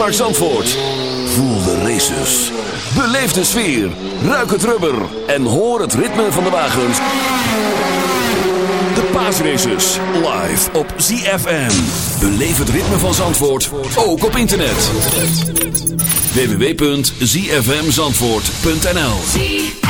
Pretpark Zandvoort. Voel de races. Beleef de sfeer. Ruik het rubber. En hoor het ritme van de wagens. De paasraces. Live op ZFM. Beleef het ritme van Zandvoort. Ook op internet. www.zfmzandvoort.nl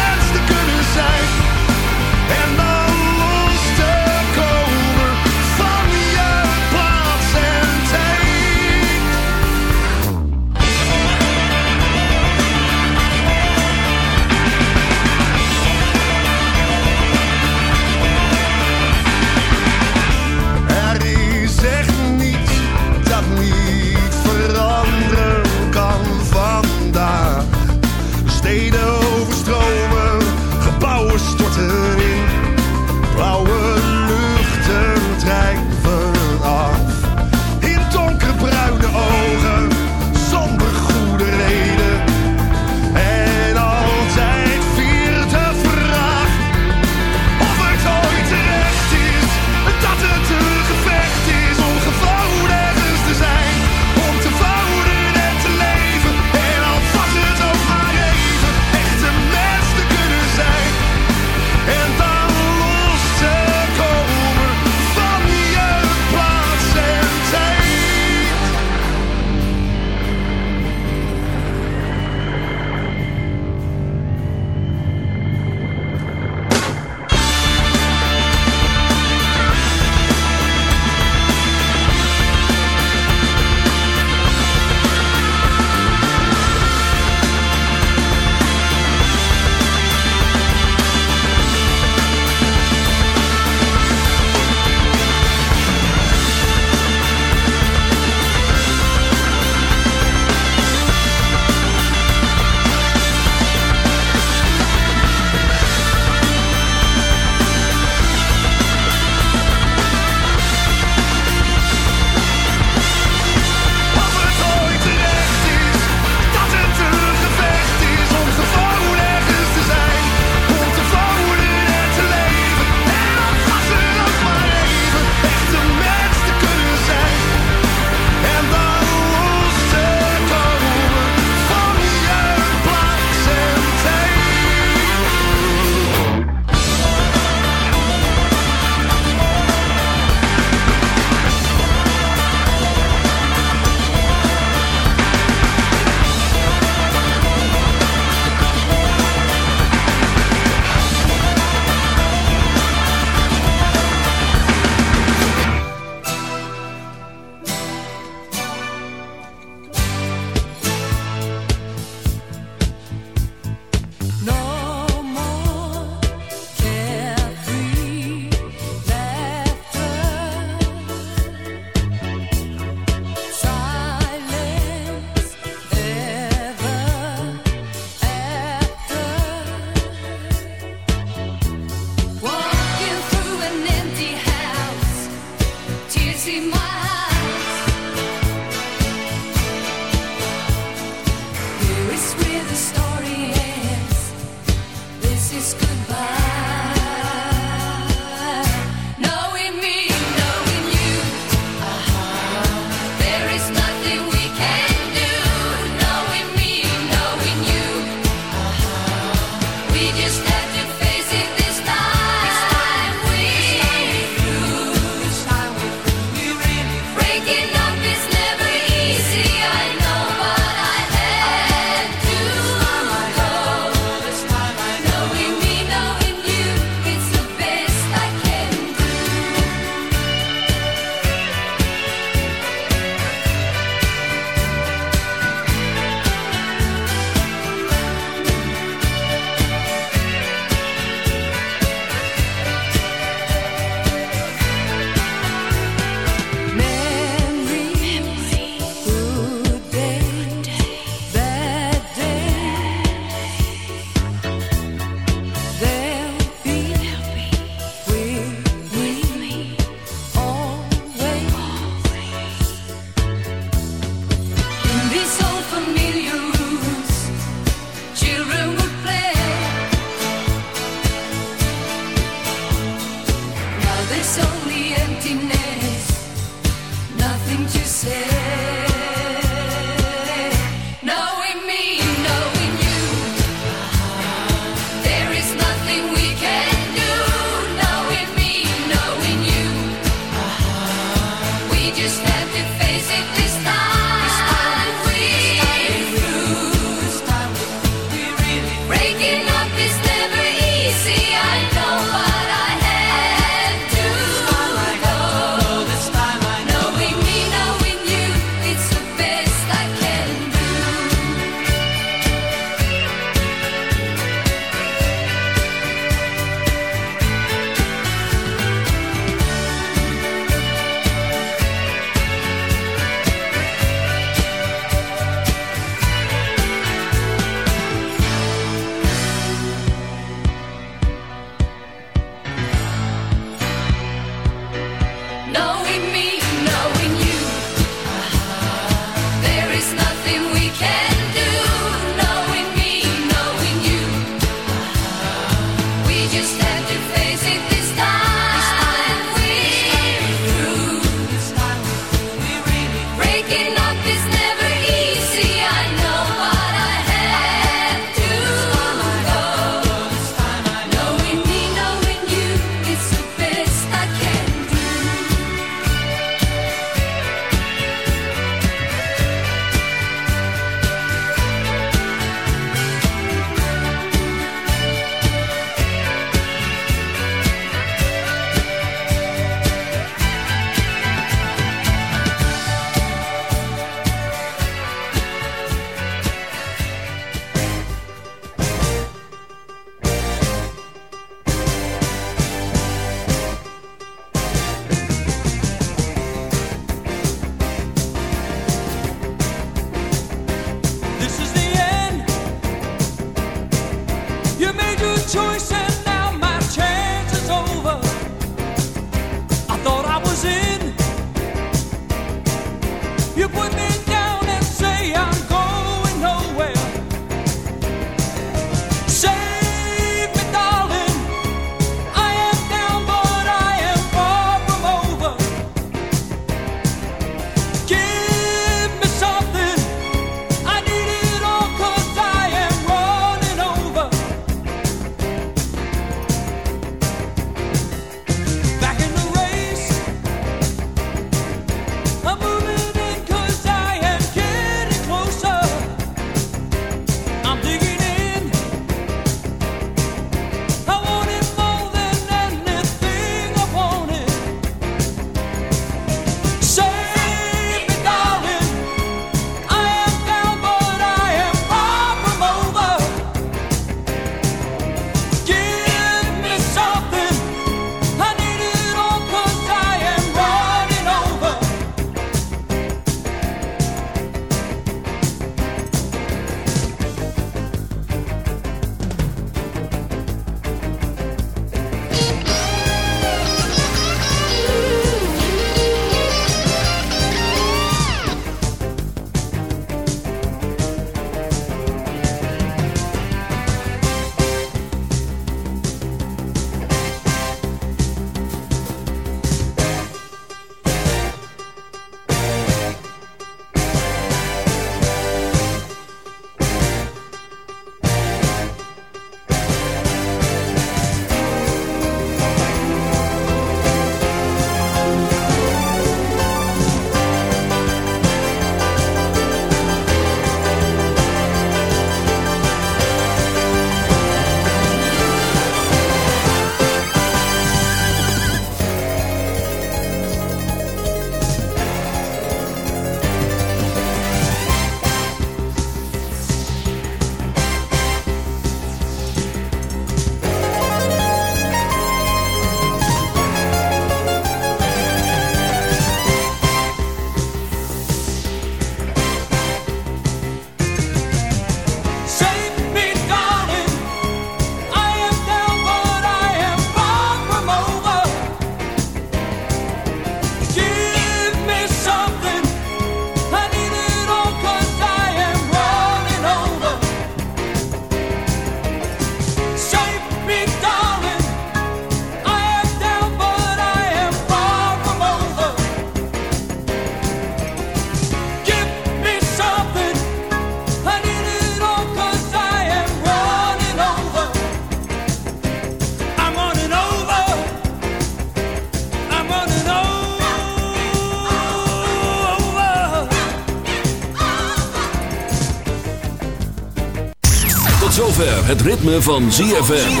zover het ritme van ZFM.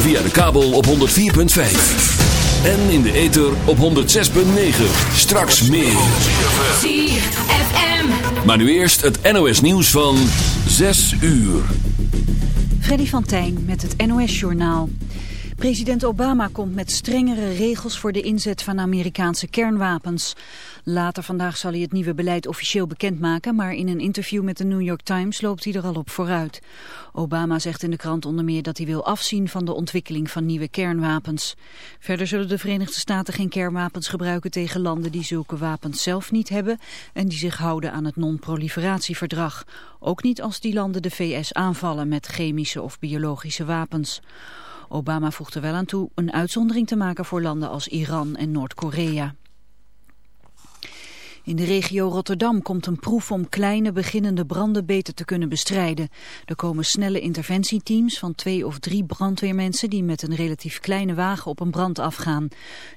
Via de kabel op 104.5. En in de ether op 106.9. Straks meer. ZFM. Maar nu eerst het NOS nieuws van 6 uur. Freddy van Tijn met het NOS-journaal. President Obama komt met strengere regels voor de inzet van Amerikaanse kernwapens. Later vandaag zal hij het nieuwe beleid officieel bekendmaken, maar in een interview met de New York Times loopt hij er al op vooruit. Obama zegt in de krant onder meer dat hij wil afzien van de ontwikkeling van nieuwe kernwapens. Verder zullen de Verenigde Staten geen kernwapens gebruiken tegen landen die zulke wapens zelf niet hebben en die zich houden aan het non-proliferatieverdrag. Ook niet als die landen de VS aanvallen met chemische of biologische wapens. Obama voegt er wel aan toe een uitzondering te maken voor landen als Iran en Noord-Korea. In de regio Rotterdam komt een proef om kleine beginnende branden beter te kunnen bestrijden. Er komen snelle interventieteams van twee of drie brandweermensen die met een relatief kleine wagen op een brand afgaan.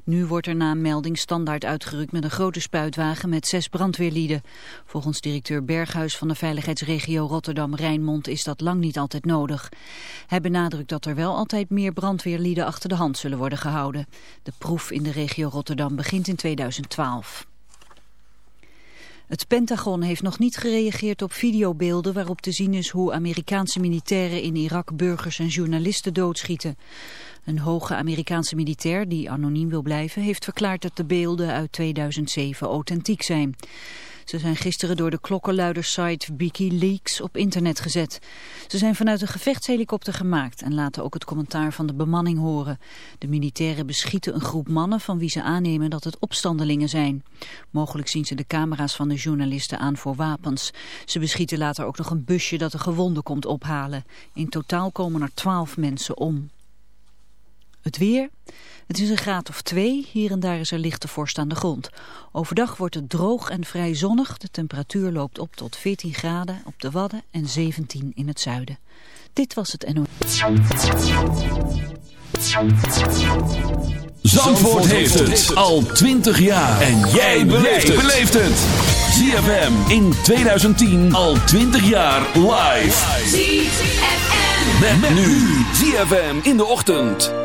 Nu wordt er na een melding standaard uitgerukt met een grote spuitwagen met zes brandweerlieden. Volgens directeur Berghuis van de veiligheidsregio Rotterdam-Rijnmond is dat lang niet altijd nodig. Hij benadrukt dat er wel altijd meer brandweerlieden achter de hand zullen worden gehouden. De proef in de regio Rotterdam begint in 2012. Het Pentagon heeft nog niet gereageerd op videobeelden waarop te zien is hoe Amerikaanse militairen in Irak burgers en journalisten doodschieten. Een hoge Amerikaanse militair, die anoniem wil blijven, heeft verklaard dat de beelden uit 2007 authentiek zijn. Ze zijn gisteren door de klokkenluidersite Wikileaks op internet gezet. Ze zijn vanuit een gevechtshelikopter gemaakt en laten ook het commentaar van de bemanning horen. De militairen beschieten een groep mannen van wie ze aannemen dat het opstandelingen zijn. Mogelijk zien ze de camera's van de journalisten aan voor wapens. Ze beschieten later ook nog een busje dat de gewonden komt ophalen. In totaal komen er twaalf mensen om. Het weer. Het is een graad of twee. Hier en daar is er lichte vorst aan de grond. Overdag wordt het droog en vrij zonnig. De temperatuur loopt op tot 14 graden op de Wadden en 17 in het zuiden. Dit was het NO. Zandvoort heeft het al 20 jaar. En jij beleeft het. ZFM in 2010 al 20 jaar live. ZFM. Met, nu. ZFM in de ochtend.